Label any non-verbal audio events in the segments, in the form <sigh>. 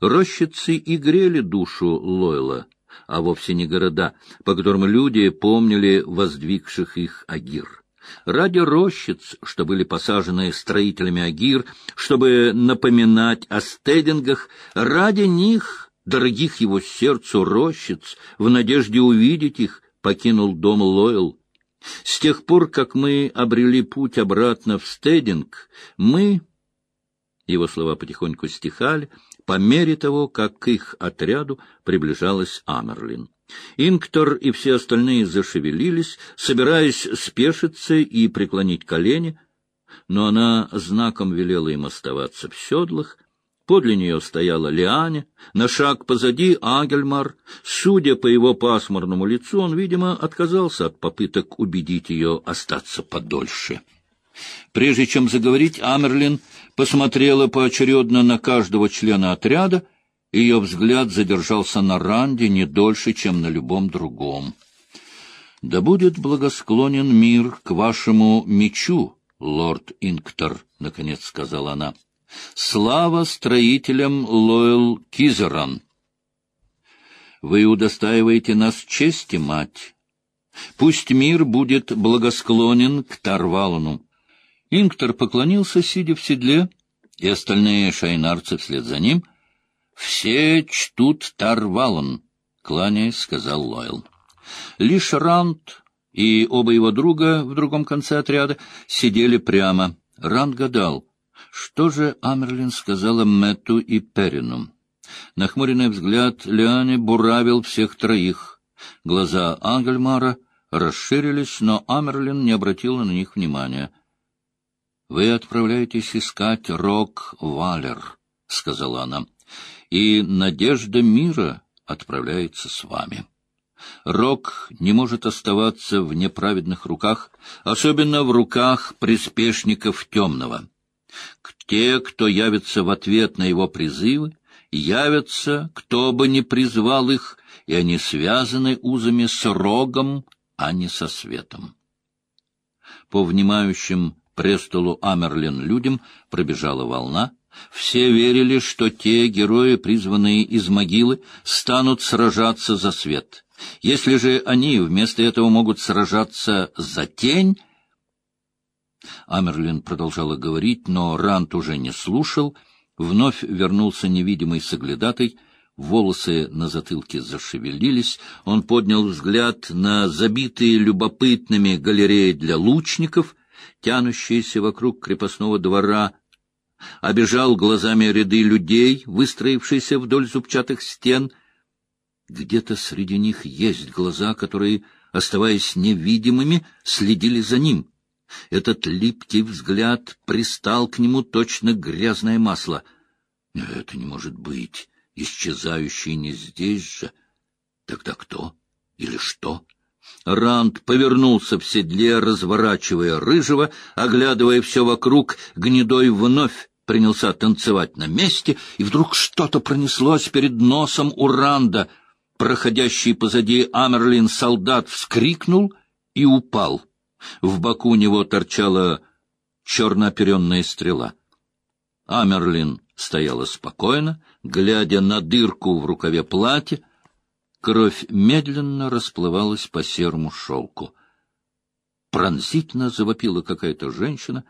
Рощицы и грели душу Лойла, а вовсе не города, по которым люди помнили воздвигших их Агир. Ради рощиц, что были посажены строителями Агир, чтобы напоминать о стедингах, ради них, дорогих его сердцу рощиц, в надежде увидеть их, покинул дом Лойл. С тех пор, как мы обрели путь обратно в стединг, мы... Его слова потихоньку стихали, по мере того, как к их отряду приближалась Амерлин. Инктор и все остальные зашевелились, собираясь спешиться и преклонить колени, но она знаком велела им оставаться в седлах. Подле нее стояла Лианя, на шаг позади Агельмар. Судя по его пасмурному лицу, он, видимо, отказался от попыток убедить ее остаться подольше. Прежде чем заговорить, Амерлин посмотрела поочередно на каждого члена отряда — ее взгляд задержался на Ранде не дольше, чем на любом другом. «Да будет благосклонен мир к вашему мечу, лорд Инктор», — наконец сказала она. «Слава строителям Лоэл Кизеран! Вы удостаиваете нас чести, мать. Пусть мир будет благосклонен к Тарвалану». Инктор поклонился, сидя в седле, и остальные шайнарцы вслед за ним — «Все чтут Тарвалан», — кланяясь, сказал Лойл. Лишь Ранд и оба его друга в другом конце отряда сидели прямо. Ранд гадал, что же Амерлин сказала Мэтту и Перину. Нахмуренный взгляд Лиане буравил всех троих. Глаза Ангельмара расширились, но Амерлин не обратила на них внимания. — Вы отправляетесь искать Рок-Валер, — сказала она и надежда мира отправляется с вами. Рок не может оставаться в неправедных руках, особенно в руках приспешников темного. Те, кто явится в ответ на его призывы, явятся, кто бы ни призвал их, и они связаны узами с рогом, а не со светом. По внимающим престолу Амерлин людям пробежала волна, все верили, что те герои, призванные из могилы, станут сражаться за свет. Если же они вместо этого могут сражаться за тень... Амерлин продолжала говорить, но Рант уже не слушал. Вновь вернулся невидимый соглядатай, волосы на затылке зашевелились, он поднял взгляд на забитые любопытными галереи для лучников, тянущиеся вокруг крепостного двора обежал глазами ряды людей, выстроившиеся вдоль зубчатых стен. Где-то среди них есть глаза, которые, оставаясь невидимыми, следили за ним. Этот липкий взгляд пристал к нему точно грязное масло. Это не может быть, исчезающий не здесь же. Тогда кто или что? Ранд повернулся в седле, разворачивая рыжего, оглядывая все вокруг, гнедой вновь принялся танцевать на месте, и вдруг что-то пронеслось перед носом у Ранда. Проходящий позади Амерлин солдат вскрикнул и упал. В боку у него торчала чернооперенная стрела. Амерлин стояла спокойно, глядя на дырку в рукаве платья, Кровь медленно расплывалась по серому шелку. Пронзительно завопила какая-то женщина,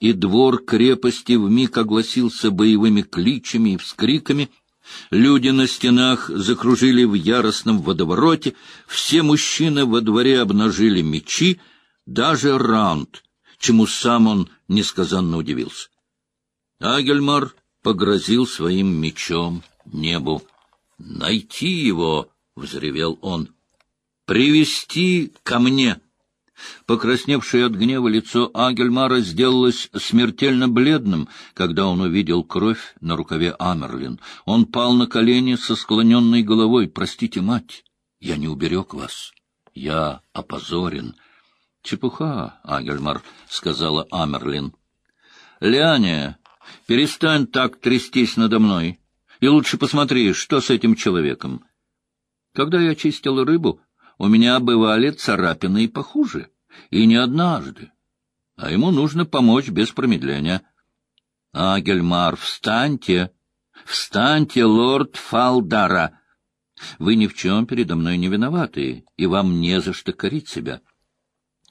и двор крепости вмиг огласился боевыми кличами и вскриками. Люди на стенах закружили в яростном водовороте, все мужчины во дворе обнажили мечи, даже Раунд, чему сам он несказанно удивился. Агельмар погрозил своим мечом небу. «Найти его!» — взревел он. «Привести ко мне!» Покрасневшее от гнева лицо Агельмара сделалось смертельно бледным, когда он увидел кровь на рукаве Амерлин. Он пал на колени со склоненной головой. «Простите, мать, я не уберег вас. Я опозорен». «Чепуха, Агельмар», — сказала Амерлин. «Лиане, перестань так трястись надо мной, и лучше посмотри, что с этим человеком». Когда я чистил рыбу, у меня бывали царапины и похуже, и не однажды. А ему нужно помочь без промедления. — Агельмар, встаньте! Встаньте, лорд Фалдара! Вы ни в чем передо мной не виноваты, и вам не за что корить себя.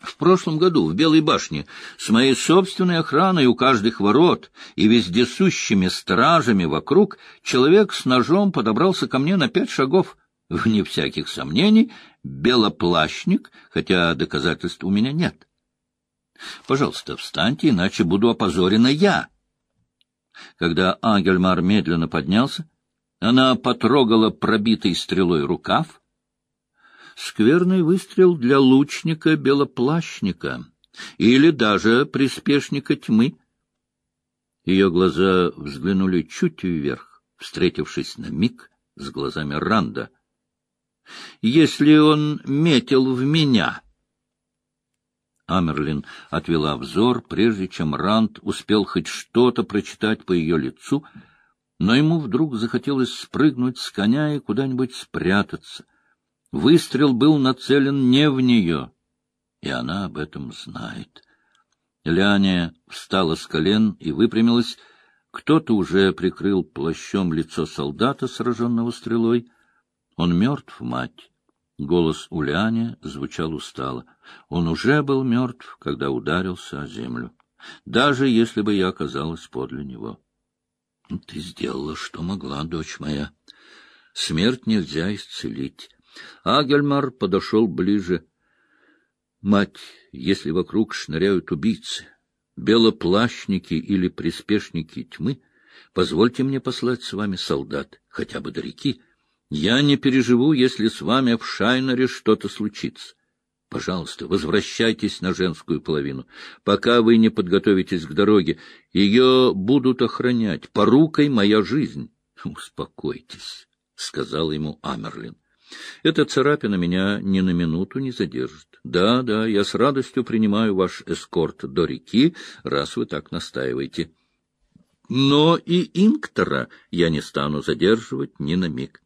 В прошлом году в Белой башне с моей собственной охраной у каждых ворот и вездесущими стражами вокруг человек с ножом подобрался ко мне на пять шагов. Вне всяких сомнений, белоплащник, хотя доказательств у меня нет. Пожалуйста, встаньте, иначе буду опозорена я. Когда Ангельмар медленно поднялся, она потрогала пробитый стрелой рукав. Скверный выстрел для лучника-белоплащника или даже приспешника тьмы. Ее глаза взглянули чуть вверх, встретившись на миг с глазами Ранда. «Если он метил в меня...» Амерлин отвела взор, прежде чем Ранд успел хоть что-то прочитать по ее лицу — но ему вдруг захотелось спрыгнуть с коня и куда-нибудь спрятаться. Выстрел был нацелен не в нее, и она об этом знает. Ляня встала с колен и выпрямилась. Кто-то уже прикрыл плащом лицо солдата, сраженного стрелой. Он мертв, мать. Голос у Ляни звучал устало. Он уже был мертв, когда ударился о землю, даже если бы я оказалась подле него. — Ты сделала, что могла, дочь моя. Смерть нельзя исцелить. Агельмар подошел ближе. — Мать, если вокруг шныряют убийцы, белоплащники или приспешники тьмы, позвольте мне послать с вами солдат, хотя бы до реки. Я не переживу, если с вами в Шайнере что-то случится. Пожалуйста, возвращайтесь на женскую половину. Пока вы не подготовитесь к дороге, ее будут охранять. Порукой моя жизнь. — Успокойтесь, — сказал ему Амерлин. — Эта царапина меня ни на минуту не задержит. Да, да, я с радостью принимаю ваш эскорт до реки, раз вы так настаиваете. Но и Инктора я не стану задерживать ни на миг.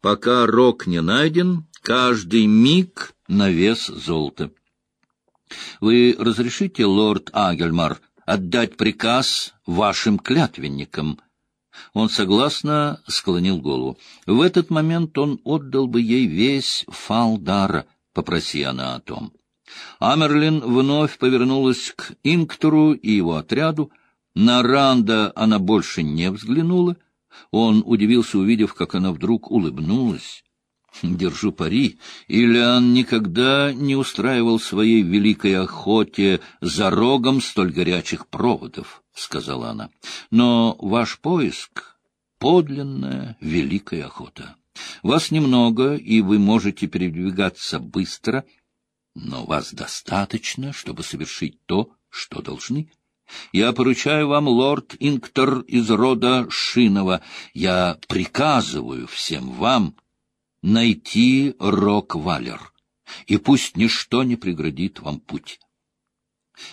Пока рог не найден, каждый миг на вес золота. Вы разрешите, лорд Агельмар, отдать приказ вашим клятвенникам? Он согласно склонил голову. В этот момент он отдал бы ей весь фалдара, попроси она о том. Амерлин вновь повернулась к Инктору и его отряду. На Ранда она больше не взглянула. Он удивился, увидев, как она вдруг улыбнулась. Держу пари, Ильян никогда не устраивал своей великой охоте за рогом столь горячих проводов, — сказала она. Но ваш поиск — подлинная великая охота. Вас немного, и вы можете передвигаться быстро, но вас достаточно, чтобы совершить то, что должны. Я поручаю вам, лорд Инктор из рода Шинова, я приказываю всем вам найти Рок-Валер, и пусть ничто не преградит вам путь.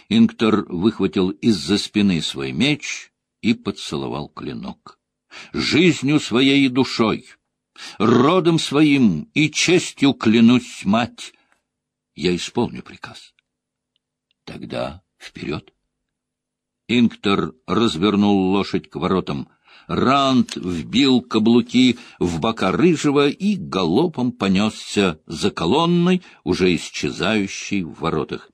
Инктор выхватил из-за спины свой меч и поцеловал клинок. «Жизнью своей и душой, родом своим и честью клянусь, мать, я исполню приказ». «Тогда вперед!» Инктор развернул лошадь к воротам — Ранд вбил каблуки в бока рыжего и галопом понесся за колонной, уже исчезающей в воротах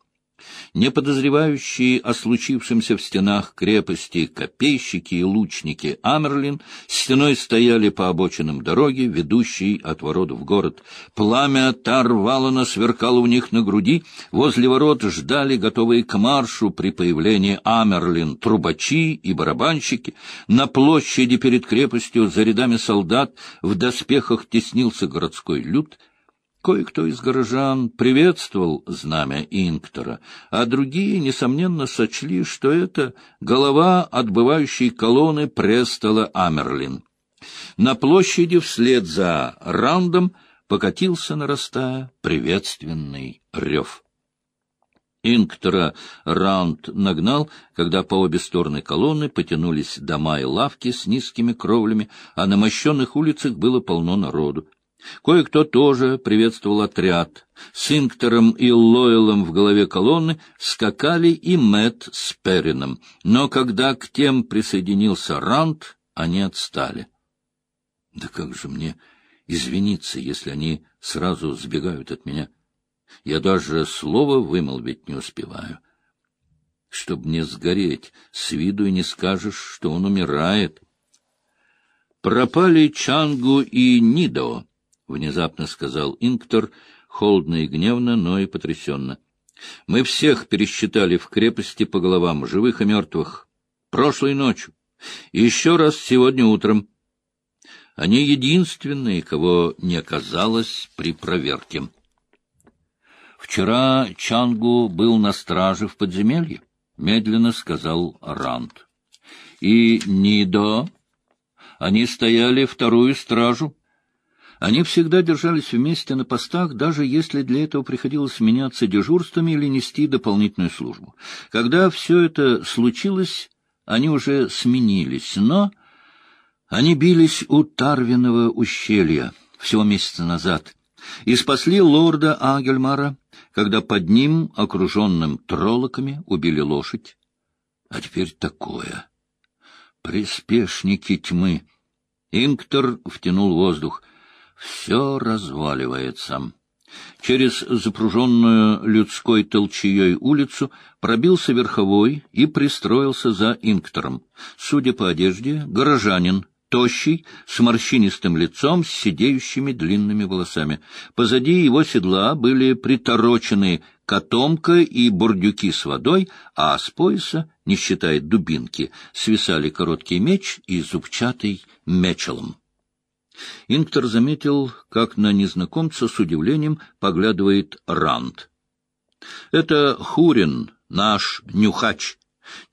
не подозревающие о случившемся в стенах крепости копейщики и лучники Амерлин стеной стояли по обочинам дороги, ведущей от ворот в город. Пламя Тарвалана сверкало у них на груди, возле ворот ждали, готовые к маршу при появлении Амерлин, трубачи и барабанщики. На площади перед крепостью за рядами солдат в доспехах теснился городской люд — Кое-кто из горожан приветствовал знамя Инктора, а другие, несомненно, сочли, что это голова отбывающей колонны престола Амерлин. На площади вслед за раундом покатился, нарастая, приветственный рев. Инктора раунд нагнал, когда по обе стороны колонны потянулись дома и лавки с низкими кровлями, а на мощенных улицах было полно народу. Кое-кто тоже приветствовал отряд. С Инктором и Лойлом в голове колонны скакали и Мэтт с Перином. Но когда к тем присоединился Рант, они отстали. Да как же мне извиниться, если они сразу сбегают от меня? Я даже слова вымолвить не успеваю. Чтоб не сгореть, с виду и не скажешь, что он умирает. Пропали Чангу и Нидо, — внезапно сказал Инктор, холодно и гневно, но и потрясенно. Мы всех пересчитали в крепости по головам, живых и мертвых, прошлой ночью, и еще раз сегодня утром. Они единственные, кого не оказалось при проверке. Вчера Чангу был на страже в подземелье, — медленно сказал Ранд. И Нидо, они стояли вторую стражу, они всегда держались вместе на постах, даже если для этого приходилось меняться дежурствами или нести дополнительную службу. Когда все это случилось, они уже сменились, но они бились у Тарвиного ущелья всего месяца назад и спасли лорда Агельмара, когда под ним, окруженным троллоками, убили лошадь. А теперь такое. Приспешники тьмы. Инктор втянул воздух — все разваливается. Через запруженную людской толчеей улицу пробился верховой и пристроился за инктором. Судя по одежде, горожанин, тощий, с морщинистым лицом, с сидеющими длинными волосами. Позади его седла были приторочены котомка и бурдюки с водой, а с пояса, не считая дубинки, свисали короткий меч и зубчатый мечелом. Инктор заметил, как на незнакомца с удивлением поглядывает Ранд. — Это Хурин, наш нюхач.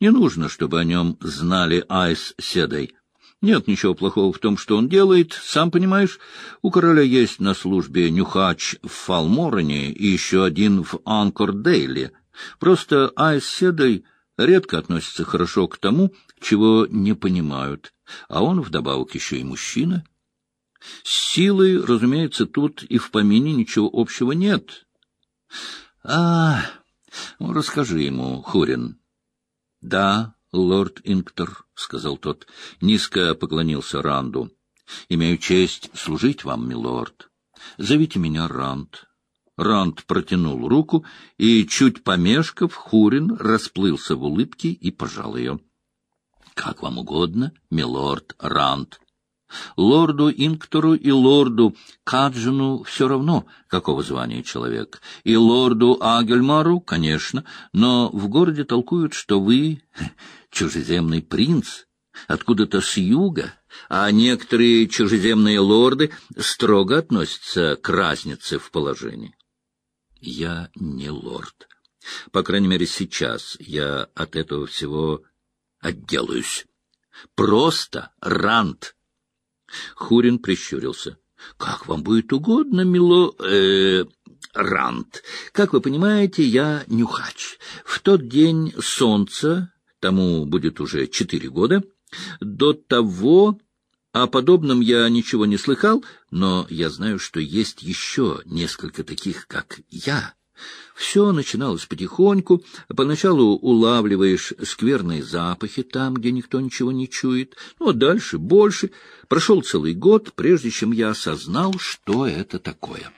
Не нужно, чтобы о нем знали Айс Седой. Нет ничего плохого в том, что он делает. Сам понимаешь, у короля есть на службе нюхач в Фалмороне и еще один в Анкордейле. Просто Айс Седой редко относится хорошо к тому, чего не понимают, а он вдобавок еще и мужчина — с силой, разумеется, тут и в помине ничего общего нет. — А, ну, расскажи ему, Хурин. — Да, лорд Инктор, — сказал тот, низко поклонился Ранду. — Имею честь служить вам, милорд. Зовите меня Ранд. Ранд протянул руку, и, чуть помешков, Хурин расплылся в улыбке и пожал ее. — Как вам угодно, милорд Ранд. Лорду Инктору и лорду Каджину все равно, какого звания человек. И лорду Агельмару, конечно, но в городе толкуют, что вы <laughs> чужеземный принц, откуда-то с юга, а некоторые чужеземные лорды строго относятся к разнице в положении. Я не лорд. По крайней мере, сейчас я от этого всего отделаюсь. Просто рант. Хурин прищурился. — Как вам будет угодно, мило... Э, Рант. Как вы понимаете, я нюхач. В тот день солнца, тому будет уже четыре года, до того о подобном я ничего не слыхал, но я знаю, что есть еще несколько таких, как я. Все начиналось потихоньку. Поначалу улавливаешь скверные запахи там, где никто ничего не чует. Ну, а дальше больше. Прошел целый год, прежде чем я осознал, что это такое.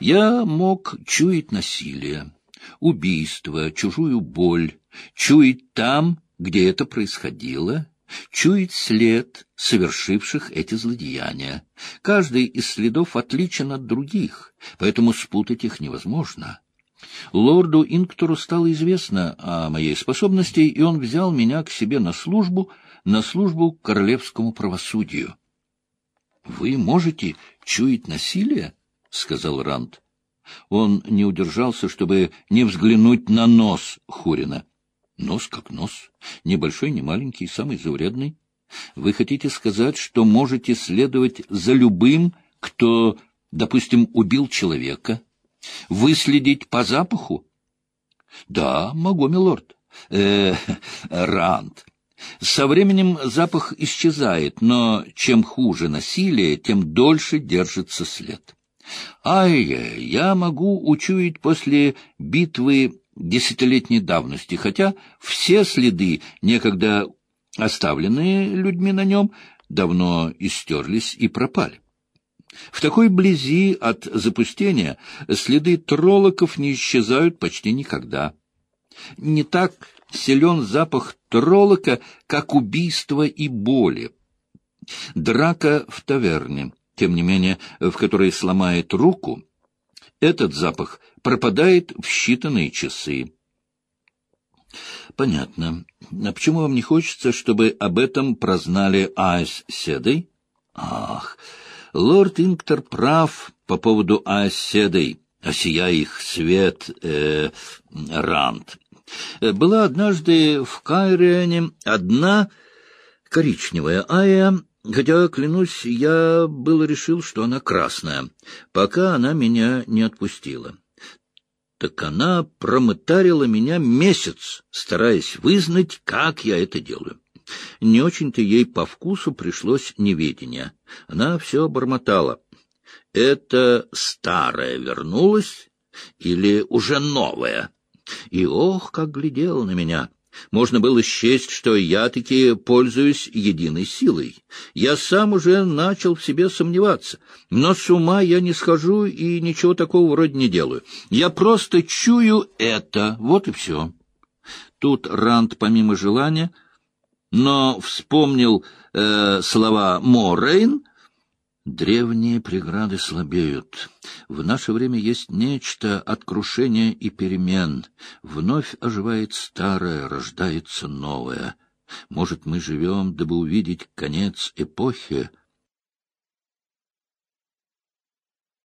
Я мог чуять насилие, убийство, чужую боль, чуять там, где это происходило, чуять след совершивших эти злодеяния. Каждый из следов отличен от других, поэтому спутать их невозможно. Лорду Инктору стало известно о моей способности, и он взял меня к себе на службу, на службу к королевскому правосудию. — Вы можете чуять насилие? — сказал Ранд. Он не удержался, чтобы не взглянуть на нос Хурина. Нос как нос, небольшой, не маленький, самый заурядный. Вы хотите сказать, что можете следовать за любым, кто, допустим, убил человека, Выследить по запаху? — Да, могу, милорд. Э, Ранд. Со временем запах исчезает, но чем хуже насилие, тем дольше держится след. Ай, я могу учуять после битвы десятилетней давности, хотя все следы, некогда Оставленные людьми на нем давно истерлись и пропали. В такой близи от запустения следы троллоков не исчезают почти никогда. Не так силен запах троллока, как убийство и боли. Драка в таверне, тем не менее, в которой сломает руку, этот запах пропадает в считанные часы. Понятно. А почему вам не хочется, чтобы об этом прознали Айс Седой? Ах, лорд Инктор прав по поводу Айс Седой, осия их свет э, Ранд. Была однажды в Кайрене одна коричневая Ая, хотя, клянусь, я было решил, что она красная, пока она меня не отпустила. Так она промытарила меня месяц, стараясь вызнать, как я это делаю. Не очень-то ей по вкусу пришлось неведение. Она все бормотала. Это старое вернулось или уже новое? И ох, как глядел на меня! Можно было счесть, что я таки пользуюсь единой силой. Я сам уже начал в себе сомневаться. Но с ума я не схожу и ничего такого вроде не делаю. Я просто чую это, вот и все. Тут Ранд, помимо желания, но вспомнил э, слова Морейн — Древние преграды слабеют. В наше время есть нечто от крушения и перемен. Вновь оживает старое, рождается новое. Может, мы живем, дабы увидеть конец эпохи,